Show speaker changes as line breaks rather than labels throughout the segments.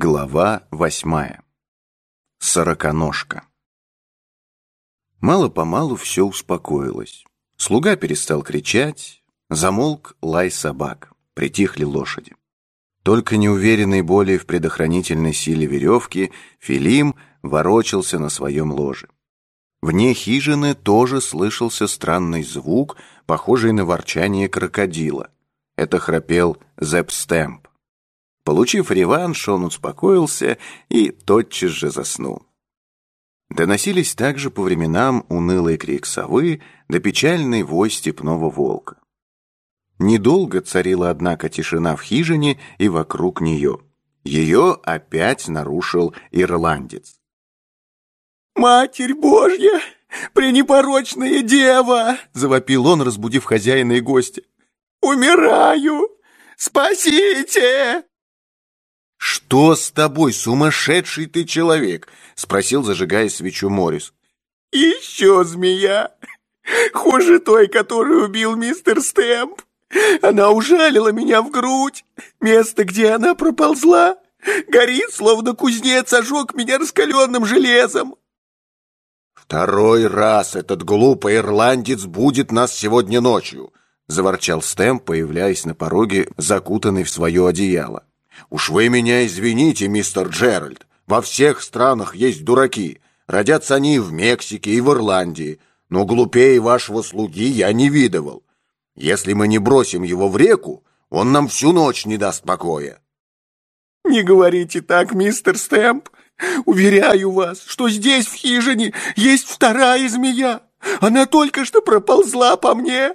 Глава восьмая. Сороконожка. Мало-помалу все успокоилось. Слуга перестал кричать, замолк лай собак, притихли лошади. Только неуверенный более в предохранительной силе веревки, Филим ворочался на своем ложе. Вне хижины тоже слышался странный звук, похожий на ворчание крокодила. Это храпел Зепстемп. Получив реванш, он успокоился и тотчас же заснул. Доносились также по временам унылый крик совы да печальный вой степного волка. Недолго царила, однако, тишина в хижине и вокруг нее. Ее опять нарушил ирландец.
«Матерь Божья! Пренепорочная дева!» — завопил он, разбудив хозяина и гостя. «Умираю! Спасите!»
«Что с тобой, сумасшедший ты человек?» — спросил, зажигая свечу Морис.
«Еще змея! Хуже той, которую убил мистер Стэмп. Она ужалила меня в грудь. Место, где она проползла, горит, словно кузнец ожег меня раскаленным железом».
«Второй раз этот глупый ирландец будет нас сегодня ночью», — заворчал Стэмп, появляясь на пороге, закутанный в свое одеяло. «Уж вы меня извините, мистер Джеральд. Во всех странах есть дураки. Родятся они и в Мексике, и в Ирландии. Но глупее вашего слуги я не видывал. Если мы не бросим его в реку, он нам всю ночь не даст покоя».
«Не говорите так, мистер Стэмп. Уверяю вас, что здесь, в хижине, есть вторая змея. Она только что проползла по мне».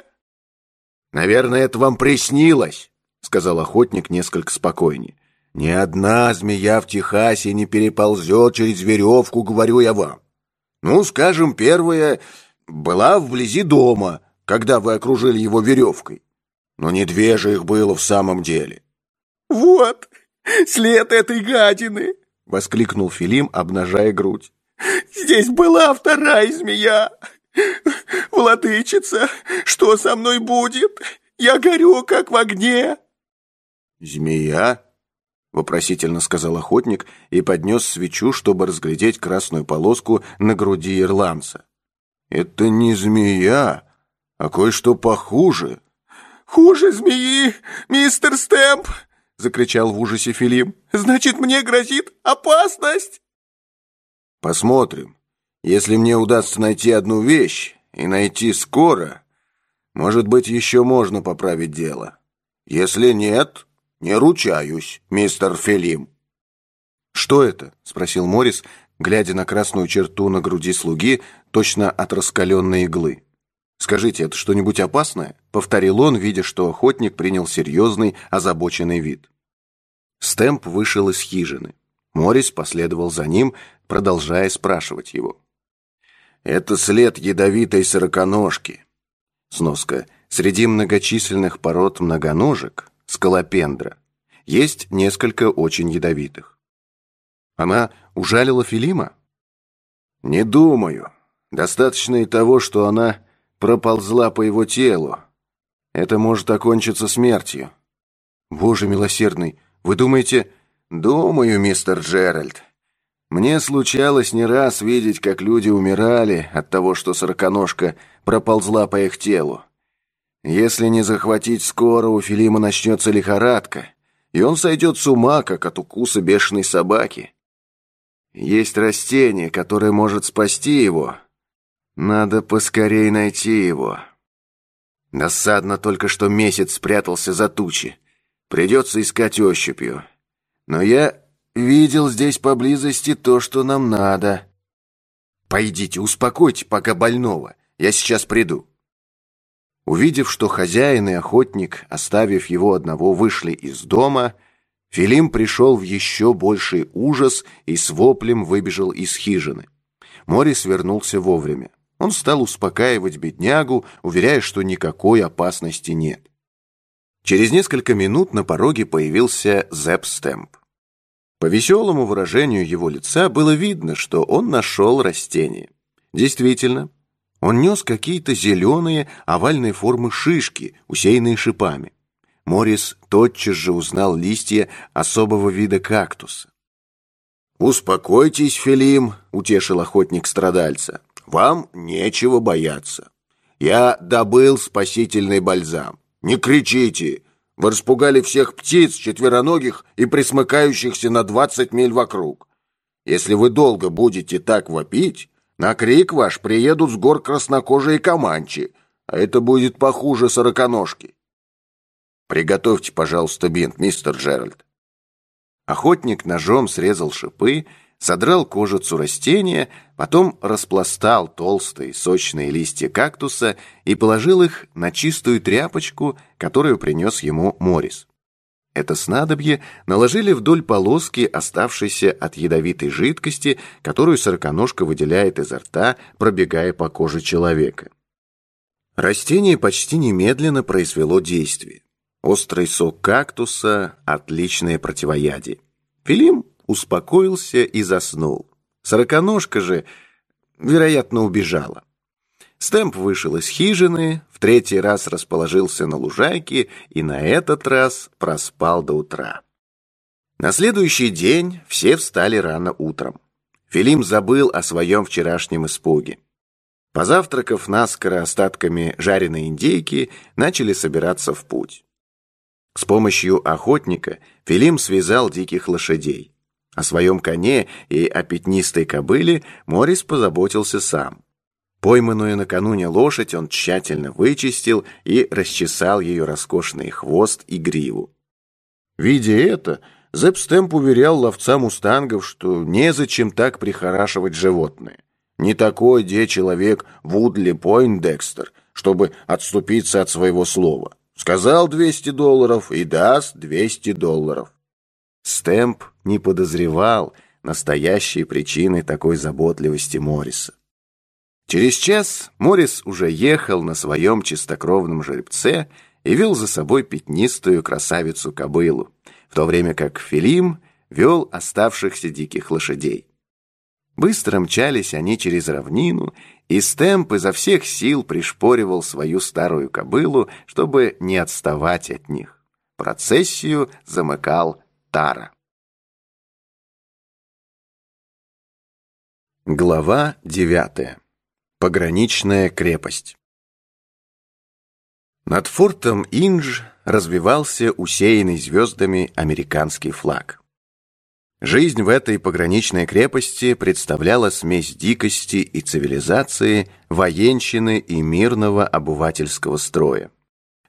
«Наверное, это вам приснилось», — сказал охотник несколько спокойнее. Ни одна змея в Техасе не переползет через веревку, говорю я вам. Ну, скажем, первая была вблизи дома, когда вы окружили его веревкой. Но не две же их было в самом деле.
«Вот, след этой гадины!» — воскликнул
Филим, обнажая грудь.
«Здесь была вторая змея! Владычица, что со мной будет? Я горю, как в огне!»
«Змея?» вопросительно сказал охотник и поднес свечу, чтобы разглядеть красную полоску на груди ирландца. «Это не змея, а кое-что похуже».
«Хуже змеи, мистер Стэмп!» — закричал в ужасе Филим. «Значит, мне грозит опасность!»
«Посмотрим. Если мне удастся найти одну вещь, и найти скоро, может быть, еще можно поправить дело. Если нет, «Не ручаюсь, мистер Филим». «Что это?» — спросил Морис, глядя на красную черту на груди слуги, точно от раскаленной иглы. «Скажите, это что-нибудь опасное?» — повторил он, видя, что охотник принял серьезный, озабоченный вид. Стэмп вышел из хижины. Морис последовал за ним, продолжая спрашивать его. «Это след ядовитой сороконожки». Сноска. Среди многочисленных пород многоножек скалопендра. Есть несколько очень ядовитых. Она ужалила Филима? Не думаю. Достаточно и того, что она проползла по его телу. Это может окончиться смертью. Боже милосердный, вы думаете... Думаю, мистер Джеральд. Мне случалось не раз видеть, как люди умирали от того, что сороконожка проползла по их телу. Если не захватить скоро, у Филима начнется лихорадка, и он сойдет с ума, как от укуса бешеной собаки. Есть растение, которое может спасти его. Надо поскорей найти его. Досадно только, что месяц спрятался за тучи. Придется искать ощупью. Но я видел здесь поблизости то, что нам надо. Пойдите, успокойте пока больного. Я сейчас приду. Увидев, что хозяин и охотник, оставив его одного, вышли из дома, Филим пришел в еще больший ужас и с воплем выбежал из хижины. Морис вернулся вовремя. Он стал успокаивать беднягу, уверяя, что никакой опасности нет. Через несколько минут на пороге появился Зепп Стэмп. По веселому выражению его лица было видно, что он нашел растение. Действительно, он нес какие-то зеленые овальные формы шишки, усеянные шипами. Морис тотчас же узнал листья особого вида кактуса. «Успокойтесь, Филим», — утешил охотник страдальца. «Вам нечего бояться. Я добыл спасительный бальзам. Не кричите! Вы распугали всех птиц, четвероногих и присмыкающихся на двадцать миль вокруг. Если вы долго будете так вопить, на крик ваш приедут с гор краснокожие команчи, а это будет похуже сороконожки. Приготовьте, пожалуйста, бинт, мистер Джеральд. Охотник ножом срезал шипы, содрал кожицу растения, потом распластал толстые сочные листья кактуса и положил их на чистую тряпочку, которую принес ему Морис. Это снадобье наложили вдоль полоски, оставшейся от ядовитой жидкости, которую сороконожка выделяет изо рта, пробегая по коже человека. Растение почти немедленно произвело действие. Острый сок кактуса – отличное противоядие. Филим успокоился и заснул. Сороконожка же, вероятно, убежала. Стэмп вышел из хижины, в третий раз расположился на лужайке и на этот раз проспал до утра. На следующий день все встали рано утром. Филим забыл о своем вчерашнем испуге. Позавтракав наскоро остатками жареной индейки, начали собираться в путь. С помощью охотника Филим связал диких лошадей. О своем коне и о пятнистой кобыле Морис позаботился сам. Пойманную накануне лошадь он тщательно вычистил и расчесал ее роскошный хвост и гриву. Видя это, Зепстемп уверял ловца мустангов, что незачем так прихорашивать животное. Не такой где человек Вудли Пойндекстер, чтобы отступиться от своего слова. Сказал 200 долларов и даст 200 долларов. Стэмп не подозревал настоящей причины такой заботливости Морриса. Через час Моррис уже ехал на своем чистокровном жеребце и вел за собой пятнистую красавицу-кобылу, в то время как Филим вел оставшихся диких лошадей. Быстро мчались они через равнину, и Стэмп изо всех сил пришпоривал свою старую кобылу, чтобы не отставать от них. Процессию замыкал Тара. Глава девятая. Пограничная крепость. Над фортом Индж развивался усеянный звездами американский флаг. Жизнь в этой пограничной крепости представляла смесь дикости и цивилизации, военщины и мирного обывательского строя.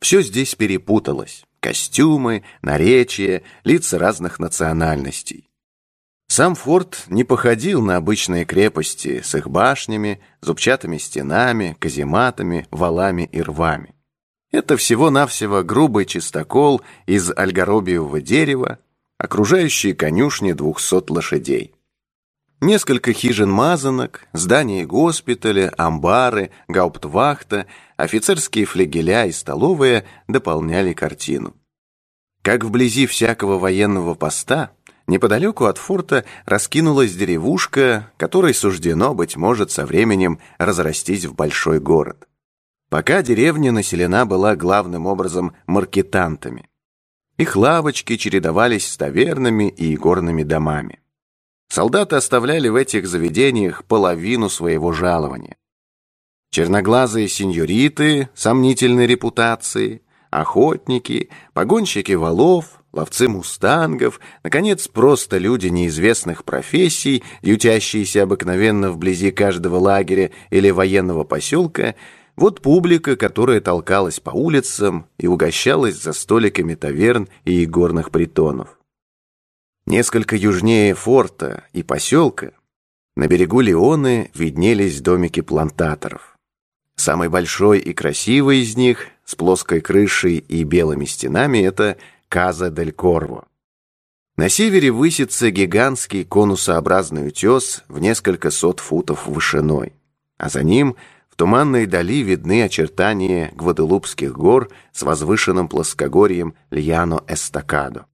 Все здесь перепуталось. Костюмы, наречия, лица разных национальностей. Сам форт не походил на обычные крепости с их башнями, зубчатыми стенами, казематами, валами и рвами. Это всего-навсего грубый чистокол из альгоробиевого дерева, окружающие конюшни двухсот лошадей. Несколько хижин-мазанок, здания госпиталя, амбары, гауптвахта, офицерские флегеля и столовые дополняли картину. Как вблизи всякого военного поста, неподалеку от форта раскинулась деревушка, которой суждено, быть может, со временем разрастись в большой город. Пока деревня населена была главным образом маркетантами. Их лавочки чередовались с тавернами и горными домами. Солдаты оставляли в этих заведениях половину своего жалования. Черноглазые сеньориты сомнительной репутации, охотники, погонщики валов, ловцы мустангов, наконец, просто люди неизвестных профессий, ютящиеся обыкновенно вблизи каждого лагеря или военного поселка – вот публика, которая толкалась по улицам и угощалась за столиками таверн и горных притонов. Несколько южнее форта и поселка на берегу Леоны виднелись домики плантаторов. Самый большой и красивый из них, с плоской крышей и белыми стенами, это Каза дель Корво. На севере высится гигантский конусообразный утес в несколько сот футов вышиной, а за ним – в туманной дали видны очертания Гваделупских гор с возвышенным плоскогорьем Льяно-Эстакадо.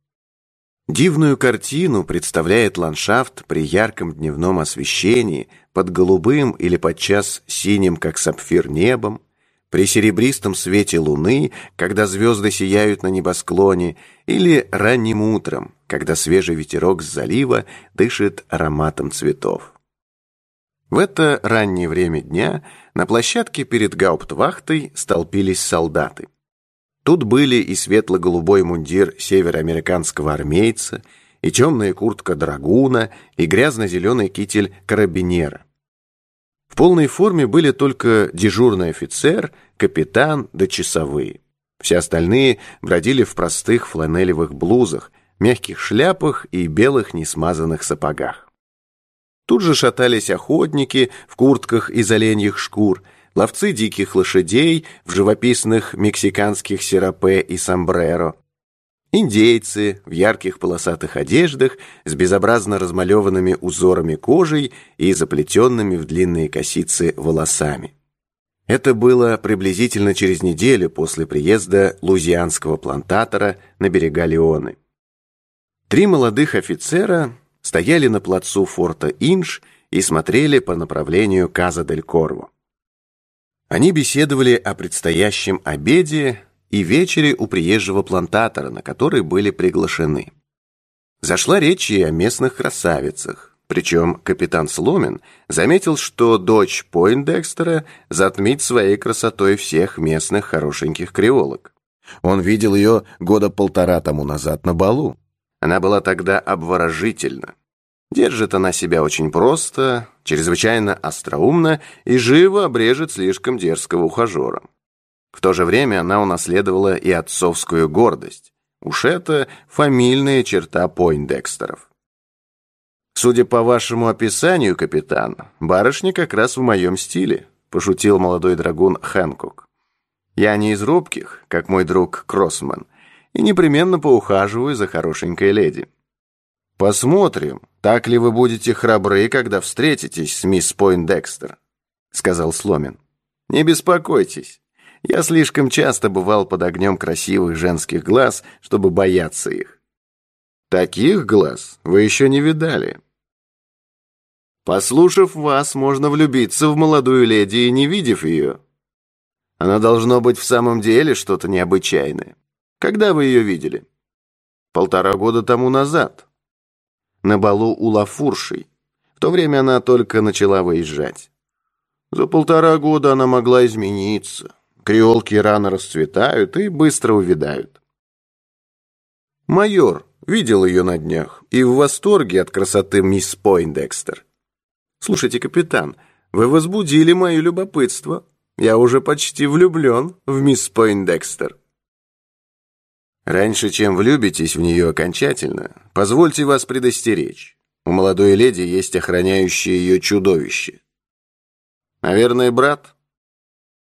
Дивную картину представляет ландшафт при ярком дневном освещении, под голубым или подчас синим, как сапфир, небом, при серебристом свете луны, когда звезды сияют на небосклоне, или ранним утром,
когда свежий ветерок с залива дышит ароматом цветов. В это раннее время дня на площадке перед гауптвахтой столпились солдаты. Тут были и светло-голубой мундир североамериканского армейца, и темная куртка драгуна, и грязно-зеленый китель карабинера. В полной форме были только дежурный офицер, капитан да часовые. Все остальные бродили в простых фланелевых блузах, мягких шляпах и белых несмазанных сапогах. Тут же шатались охотники в куртках из оленьих шкур, ловцы диких лошадей в живописных мексиканских серапе и сомбреро, индейцы в ярких полосатых одеждах с безобразно размалеванными узорами кожей и заплетенными в длинные косицы волосами. Это было приблизительно через неделю после приезда лузианского плантатора на берега Леоны. Три молодых офицера стояли на плацу форта Инш и смотрели по направлению Каза-дель-Корво. Они беседовали о предстоящем обеде и вечере у приезжего плантатора, на который были приглашены. Зашла речь и о местных красавицах, причем капитан Сломин заметил, что дочь Пойндекстера затмит своей красотой всех местных хорошеньких креолок. Он видел ее года полтора тому назад на балу. Она была тогда обворожительна. Держит она себя очень просто, чрезвычайно остроумно и живо обрежет слишком дерзкого ухажера. В то же время она унаследовала и отцовскую гордость. Уж это фамильная черта Пойндекстеров. «Судя по вашему описанию, капитан, барышня как раз в моем стиле», пошутил молодой драгун Хэнкок. «Я не из робких, как мой друг Кроссман, и непременно поухаживаю за хорошенькой леди. Посмотрим, так ли вы будете храбры, когда встретитесь с мисс Пойндекстер, сказал Сломин. Не беспокойтесь. Я слишком часто бывал под огнем красивых женских глаз, чтобы бояться их. Таких глаз вы еще не видали. Послушав вас, можно влюбиться в молодую леди и не видев ее. Она должно быть в самом деле что-то необычайное. Когда вы ее видели? Полтора года тому назад. На балу у Лафуршей. В то время она только начала выезжать. За полтора года она могла измениться. Креолки рано расцветают и быстро увядают. Майор видел ее на днях и в восторге от красоты мисс Пойндекстер. Слушайте, капитан, вы возбудили мое любопытство. Я уже почти влюблен в мисс Пойндекстер. Раньше, чем влюбитесь в нее окончательно, позвольте вас предостеречь. У молодой леди есть охраняющее ее чудовище. Наверное, брат?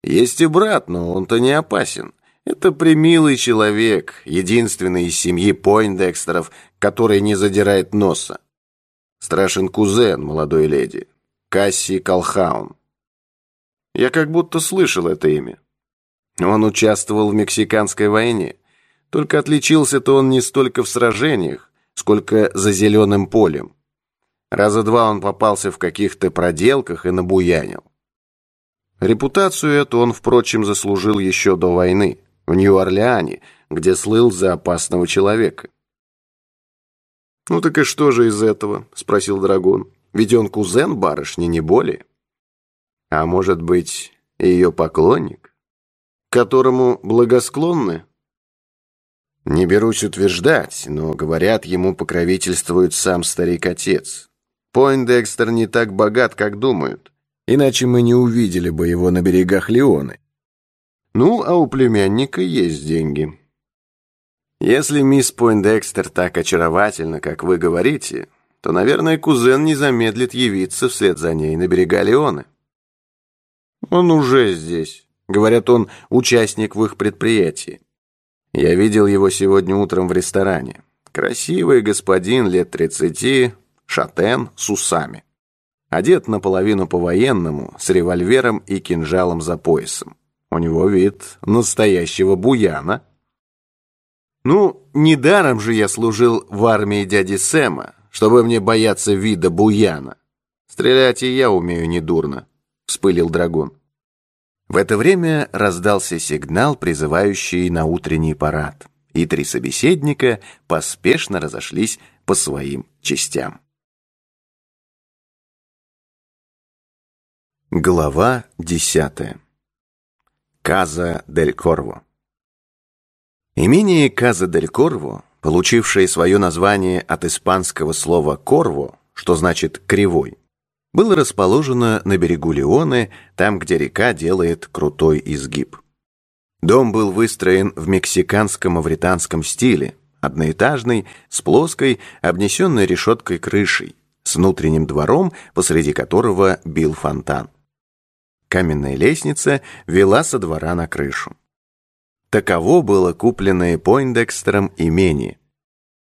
Есть и брат, но он-то не опасен. Это примилый человек, единственный из семьи Пойндекстеров, который не задирает носа. Страшен кузен молодой леди, Касси Колхаун. Я как будто слышал это имя. Он участвовал в Мексиканской войне. Только отличился-то он не столько в сражениях, сколько за зеленым полем. Раза два он попался в каких-то проделках и набуянил. Репутацию эту он, впрочем, заслужил еще до войны, в Нью-Орлеане, где слыл за опасного человека. «Ну так и что же из этого?» — спросил Драгон. «Ведь он кузен барышни, не более. А может быть, ее поклонник, которому благосклонны?» Не берусь утверждать, но, говорят, ему покровительствует сам старик-отец. Пойндекстер не так богат, как думают, иначе мы не увидели бы его на берегах Леоны. Ну, а у племянника есть деньги. Если мисс Пойндекстер так очаровательна, как вы говорите, то, наверное, кузен не замедлит явиться вслед за ней на берега Леоны. Он уже здесь. Говорят, он участник в их предприятии. Я видел его сегодня утром в ресторане. Красивый господин лет тридцати, шатен с усами. Одет наполовину по-военному, с револьвером и кинжалом за поясом. У него вид настоящего буяна. Ну, недаром же я служил в армии дяди Сэма, чтобы мне бояться вида буяна. Стрелять и я умею недурно, вспылил драгун. В это время раздался сигнал, призывающий на утренний парад. и три собеседника поспешно разошлись по своим частям. Глава десятая. Каза дель Корво. Имение Каза дель Корво, получившее свое название от испанского слова «корво», что значит «кривой», было расположено на берегу Леоны, там, где река делает крутой изгиб. Дом был выстроен в мексиканско-мавританском стиле, одноэтажный, с плоской, обнесенной решеткой крышей, с внутренним двором, посреди которого бил фонтан. Каменная лестница вела со двора на крышу. Таково было купленное Пойндекстером имение.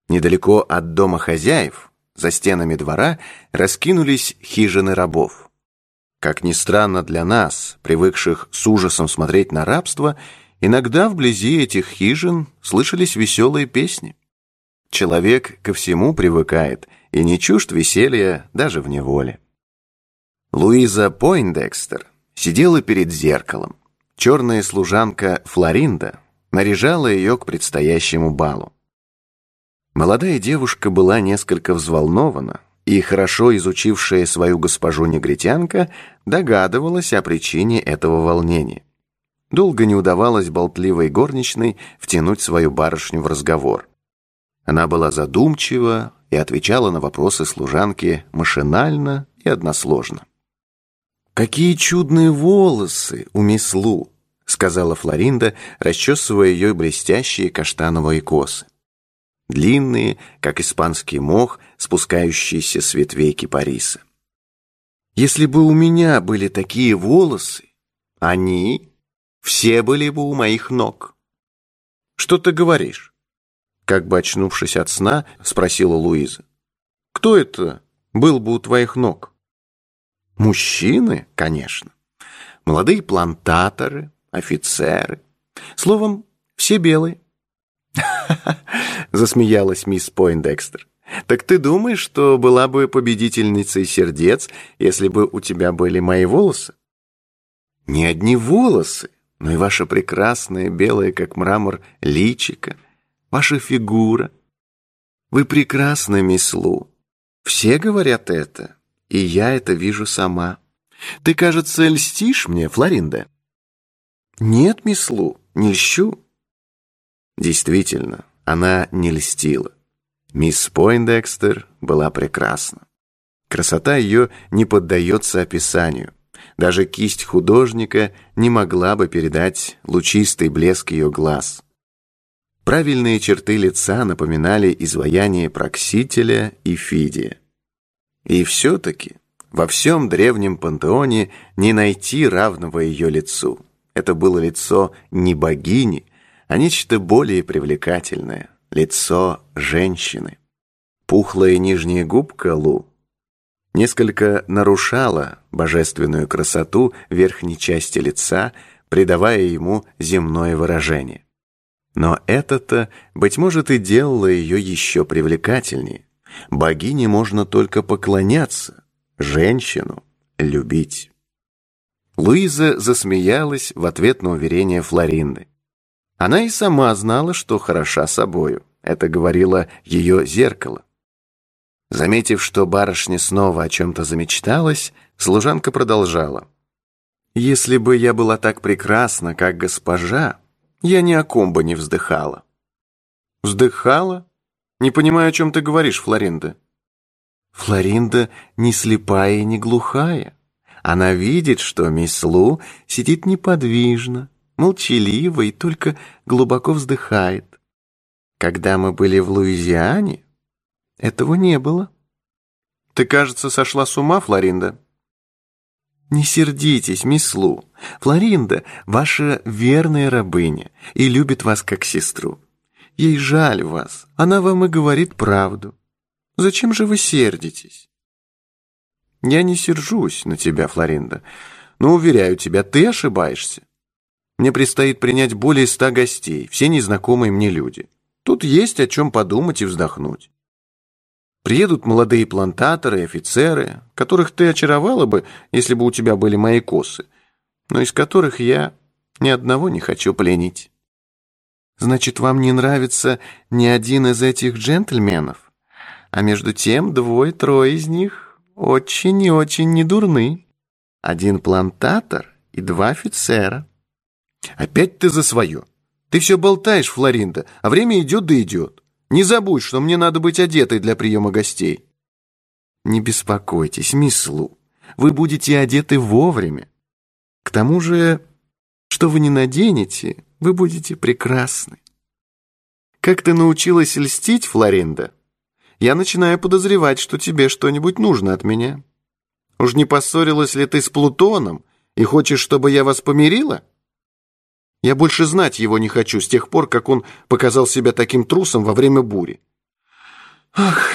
Недалеко от дома хозяев, за стенами двора, раскинулись хижины рабов. Как ни странно для нас, привыкших с ужасом смотреть на рабство, Иногда вблизи этих хижин слышались веселые песни. Человек ко всему привыкает и не чужд веселья даже в неволе. Луиза Пойндекстер сидела перед зеркалом. Черная служанка Флоринда наряжала ее к предстоящему балу. Молодая девушка была несколько взволнована, и хорошо изучившая свою госпожу-негритянка догадывалась о причине этого волнения. Долго не удавалось болтливой горничной втянуть свою барышню в разговор. Она была задумчива и отвечала на вопросы служанки машинально и односложно. «Какие чудные волосы у мисс Лу!» — сказала Флоринда, расчесывая ее блестящие каштановые косы. Длинные, как испанский мох, спускающиеся с ветвей кипариса. «Если бы у меня были такие волосы, они все были бы у моих ног. «Что ты говоришь?» Как бы очнувшись от сна, спросила Луиза. «Кто это был бы у твоих ног?» «Мужчины, конечно. Молодые плантаторы, офицеры. Словом, все белые». Засмеялась мисс Пойндекстер. «Так ты думаешь, что была бы победительницей сердец, если бы у тебя были мои волосы?» «Не одни волосы, но и ваша прекрасная, белая, как мрамор, личика, ваша фигура. Вы прекрасны, мисс Лу. Все говорят это, и я это вижу сама. Ты, кажется, льстишь мне, Флоринда? Нет, мисс Лу, не льщу. Действительно, она не льстила. Мисс Пойндекстер была прекрасна. Красота ее не поддается описанию. Даже кисть художника не могла бы передать лучистый блеск ее глаз. Правильные черты лица напоминали изваяние Проксителя и Фидия. И все-таки во всем древнем пантеоне не найти равного ее лицу. Это было лицо не богини, а нечто более привлекательное, лицо женщины. Пухлая нижняя губка Лу несколько нарушала божественную красоту верхней части лица, придавая ему земное выражение. Но это-то, быть может, и делало ее еще привлекательнее. Богине можно только поклоняться, женщину любить. Луиза засмеялась в ответ на уверение Флоринды. Она и сама знала, что хороша собою. Это говорило ее зеркало. Заметив, что барышня снова о чем-то замечталась, служанка продолжала. «Если бы я была так прекрасна, как госпожа, я ни о ком бы не вздыхала». «Вздыхала? Не понимаю, о чем ты говоришь, Флоринда». «Флоринда не слепая и не глухая. Она видит, что мисс Лу сидит неподвижно, молчаливо и только глубоко вздыхает. Когда мы были в Луизиане, этого не было. Ты, кажется, сошла с ума, Флоринда? Не сердитесь, мисс Лу. Флоринда — ваша верная рабыня и любит вас как сестру. Ей жаль вас, она вам и говорит правду. Зачем же вы сердитесь? Я не сержусь на тебя, Флоринда, но, уверяю тебя, ты ошибаешься. Мне предстоит принять более ста гостей, все незнакомые мне люди. Тут есть о чем подумать и вздохнуть. Приедут молодые плантаторы и офицеры, которых ты очаровала бы, если бы у тебя были мои косы, но из которых я ни одного не хочу пленить. Значит, вам не нравится ни один из этих джентльменов? А между тем двое-трое из них очень и очень недурны. Один плантатор и два офицера. Опять ты за свое. Ты все болтаешь, Флоринда, а время идет да идет. Не забудь, что мне надо быть одетой для приема гостей. Не беспокойтесь, мисс Лу. Вы будете одеты вовремя. К тому же, что вы не наденете, вы будете прекрасны. Как ты научилась льстить, Флоринда? Я начинаю подозревать, что тебе что-нибудь нужно от меня. Уж не поссорилась ли ты с Плутоном и хочешь, чтобы я вас помирила? Я больше знать его не хочу с тех пор, как он показал себя таким трусом во время бури. Ах,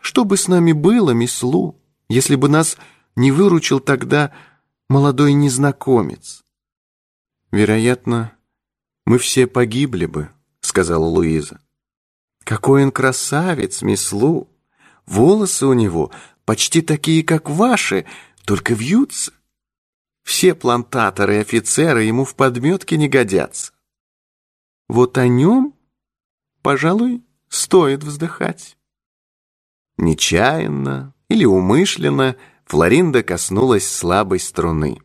что бы с нами было, мисс Лу, если бы нас не выручил тогда молодой незнакомец? Вероятно, мы все погибли бы, сказала Луиза. Какой он красавец, мисс Лу! Волосы у него почти такие, как ваши, только вьются. Все плантаторы и офицеры ему в подметке не годятся. Вот о нем, пожалуй, стоит вздыхать. Нечаянно или умышленно Флоринда коснулась слабой струны.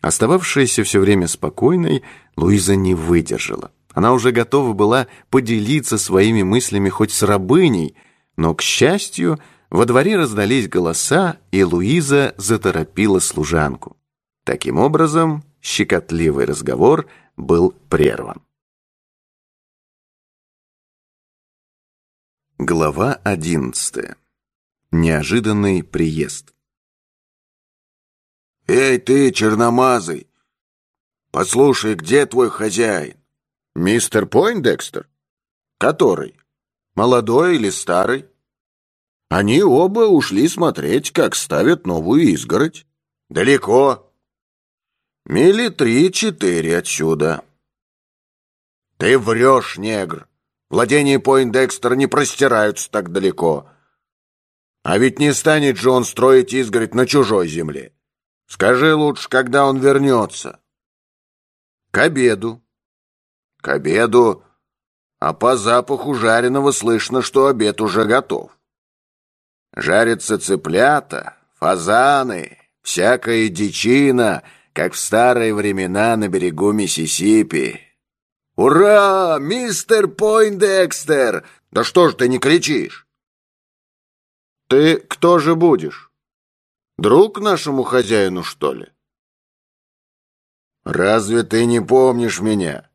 Остававшаяся все время спокойной, Луиза не выдержала. Она уже готова была поделиться своими мыслями хоть с рабыней, но, к счастью, во дворе раздались голоса, и Луиза заторопила служанку. Таким образом, щекотливый разговор был прерван. Глава одиннадцатая. Неожиданный приезд.
«Эй ты, черномазый! Послушай, где твой хозяин?» «Мистер Пойндекстер?» «Который? Молодой или старый?» «Они оба ушли смотреть, как ставят новую изгородь. Далеко?» Мили три-четыре отсюда. Ты врешь, негр. Владения Пойндекстера не простираются так далеко. А ведь не станет же он строить изгородь на чужой земле. Скажи лучше, когда он вернется. К обеду. К обеду. А по запаху жареного слышно, что обед уже готов. Жарятся цыплята, фазаны, всякая дичина — как в старые времена на берегу Миссисипи. «Ура! Мистер Пойндекстер! Да что ж ты не кричишь?» «Ты кто же будешь? Друг нашему хозяину, что ли?» «Разве ты не помнишь меня?»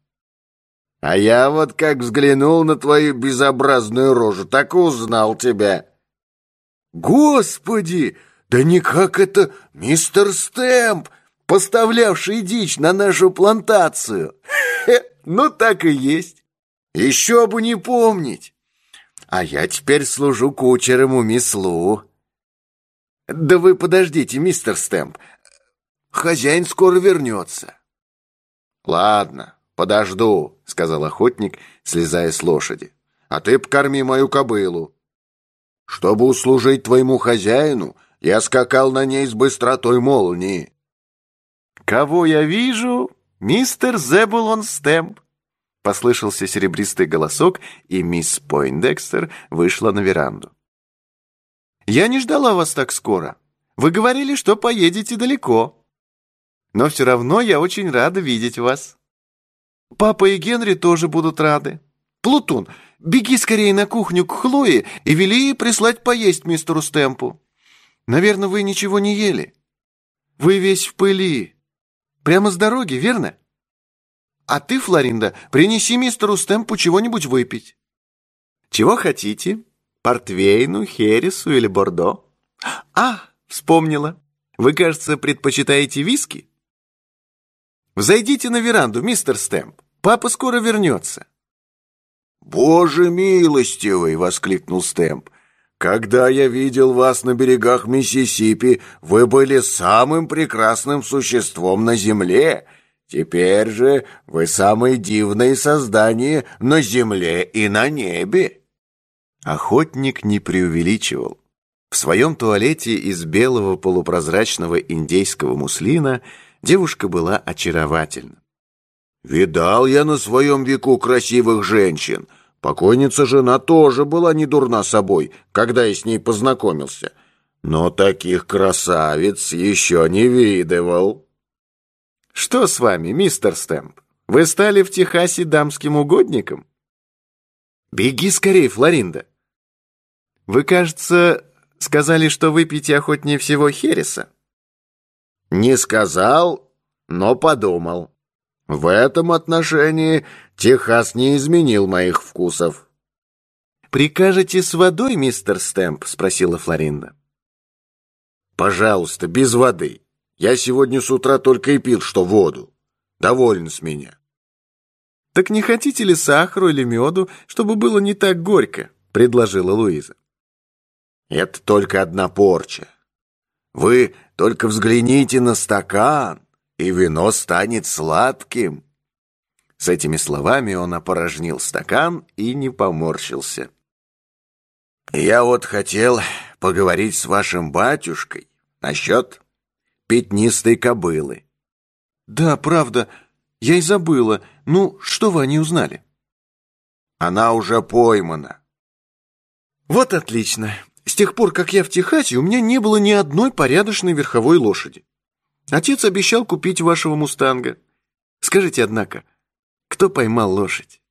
«А я вот как взглянул на твою безобразную рожу, так узнал тебя». «Господи! Да никак это мистер Стэмп!» поставлявший дичь на нашу плантацию. ну, так и есть. Еще бы не помнить. А я теперь служу кучером у мисс Лу. Да вы подождите, мистер Стэмп. Хозяин скоро вернется. Ладно, подожду, сказал охотник, слезая с лошади. А ты покорми мою кобылу. Чтобы услужить твоему хозяину, я скакал на ней с быстротой молнии. «Кого я вижу? Мистер Зебулон Стэмп!» Послышался серебристый голосок, и мисс Пойндекстер вышла на веранду. «Я не ждала вас так скоро. Вы говорили, что поедете далеко. Но все равно я очень рада видеть вас. Папа и Генри тоже будут рады. Плутон, беги скорее на кухню к Хлое и вели ей прислать поесть мистеру Стэмпу. Наверное, вы ничего не ели. Вы весь в пыли, Прямо с дороги, верно? А ты, Флоринда, принеси мистеру Стэмпу чего-нибудь выпить. Чего хотите? Портвейну, Хересу или Бордо? А, вспомнила. Вы, кажется, предпочитаете виски? Взойдите на веранду, мистер Стэмп. Папа скоро вернется. «Боже милостивый!» — воскликнул Стэмп. Когда я видел вас на берегах Миссисипи, вы были самым прекрасным существом на земле. Теперь же вы самое дивное создание на земле и на небе. Охотник не преувеличивал. В своем туалете из белого полупрозрачного индейского муслина девушка была очаровательна. Видал я на своем веку красивых женщин. Покойница жена тоже была не дурна собой, когда я с ней познакомился. Но таких красавиц еще не видывал.
Что с вами, мистер Стэмп? Вы стали в Техасе дамским угодником? Беги скорее, Флоринда. Вы, кажется, сказали, что выпьете охотнее всего Хереса.
Не сказал, но подумал. В этом отношении Техас не изменил моих вкусов.
«Прикажете с водой, мистер Стэмп?» — спросила Флоринда.
«Пожалуйста, без воды. Я сегодня с утра только и пил, что воду. Доволен с меня».
«Так не хотите ли сахару или меду, чтобы было не так горько?» — предложила Луиза.
«Это только одна порча. Вы только взгляните на стакан, и вино станет сладким».
С этими словами он опорожнил стакан и не поморщился.
«Я вот хотел поговорить с вашим батюшкой насчет пятнистой кобылы».
«Да, правда, я и забыла. Ну, что вы о ней узнали?»
«Она уже поймана».
«Вот отлично. С тех пор, как я в Техасе, у меня не было ни одной порядочной верховой лошади. Отец обещал купить вашего мустанга. Скажите, однако, кто поймал лошадь?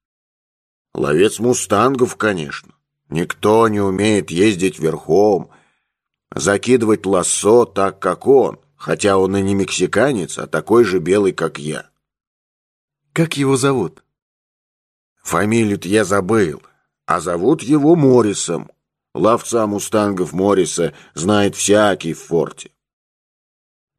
Ловец мустангов, конечно. Никто не умеет ездить верхом, закидывать лассо так, как он, хотя он и не мексиканец, а такой же белый, как я.
Как его зовут?
Фамилию-то я забыл, а зовут его Моррисом. Ловца мустангов Морриса знает всякий в форте.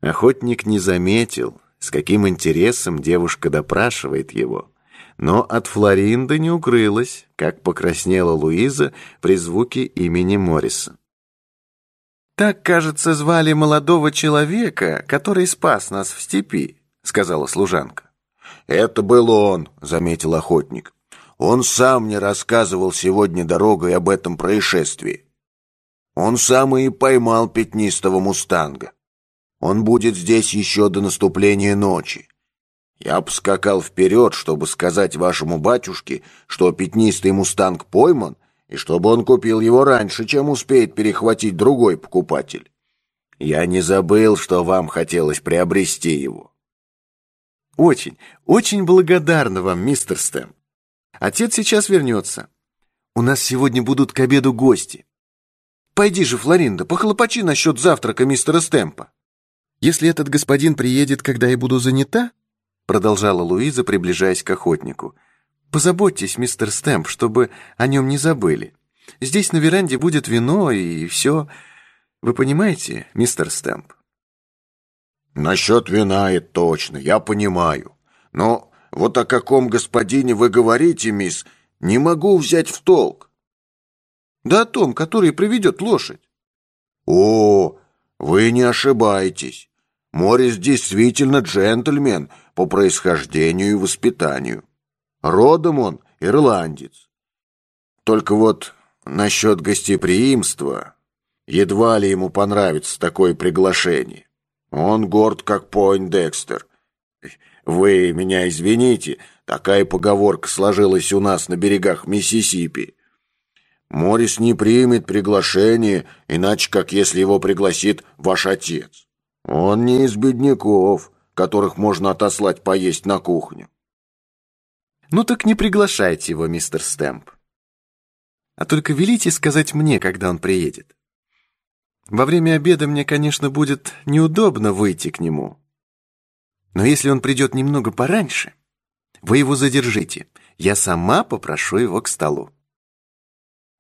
Охотник не заметил, с каким интересом девушка допрашивает его. Но от Флоринды не укрылась, как покраснела Луиза при звуке имени Морриса. «Так, кажется, звали молодого человека, который спас нас в степи», — сказала служанка.
«Это был он», — заметил охотник. Он сам мне рассказывал сегодня дорогой об этом происшествии. Он сам и поймал пятнистого мустанга. Он будет здесь еще до наступления ночи. Я поскакал вперед, чтобы сказать вашему батюшке, что пятнистый мустанг пойман, и чтобы он купил его раньше, чем успеет перехватить другой покупатель. Я не забыл, что вам хотелось приобрести его.
Очень, очень благодарна вам, мистер Стэм. Отец сейчас вернется. У нас сегодня будут к обеду гости. Пойди же, Флоринда, похлопочи насчет завтрака мистера Стэмпа. Если этот господин приедет, когда я буду занята, продолжала Луиза, приближаясь к охотнику, позаботьтесь, мистер Стэмп, чтобы о нем не забыли. Здесь на веранде будет вино и все. Вы понимаете, мистер Стэмп?
Насчет вина это точно, я понимаю. Но вот о каком господине вы говорите, мисс, не могу взять в толк.
Да о том, который приведет лошадь.
О, вы не ошибаетесь. Морис действительно джентльмен по происхождению и воспитанию. Родом он ирландец. Только вот насчет гостеприимства едва ли ему понравится такое приглашение. Он горд, как Пойндекстер, вы меня извините, такая поговорка сложилась у нас на берегах Миссисипи. Морис не примет приглашение, иначе как если его пригласит ваш отец. Он не из бедняков, которых можно отослать поесть на кухню.
Ну так не приглашайте его, мистер Стэмп. А только велите сказать мне, когда он приедет. Во время обеда мне, конечно, будет неудобно выйти к нему. Но если он придет немного пораньше, вы его задержите. Я сама попрошу его к столу.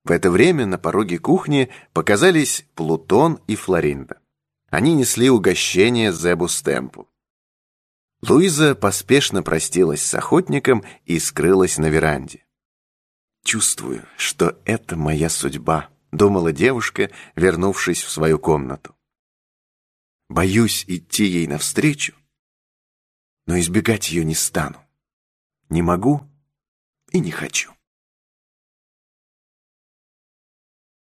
В это время на пороге кухни показались Плутон и Флоринда. Они несли угощение Зебу Стемпу. Луиза поспешно простилась с охотником и скрылась на веранде. «Чувствую, что это моя судьба», — думала девушка, вернувшись в свою комнату. «Боюсь идти ей навстречу, но избегать ее не стану. Не могу и не хочу.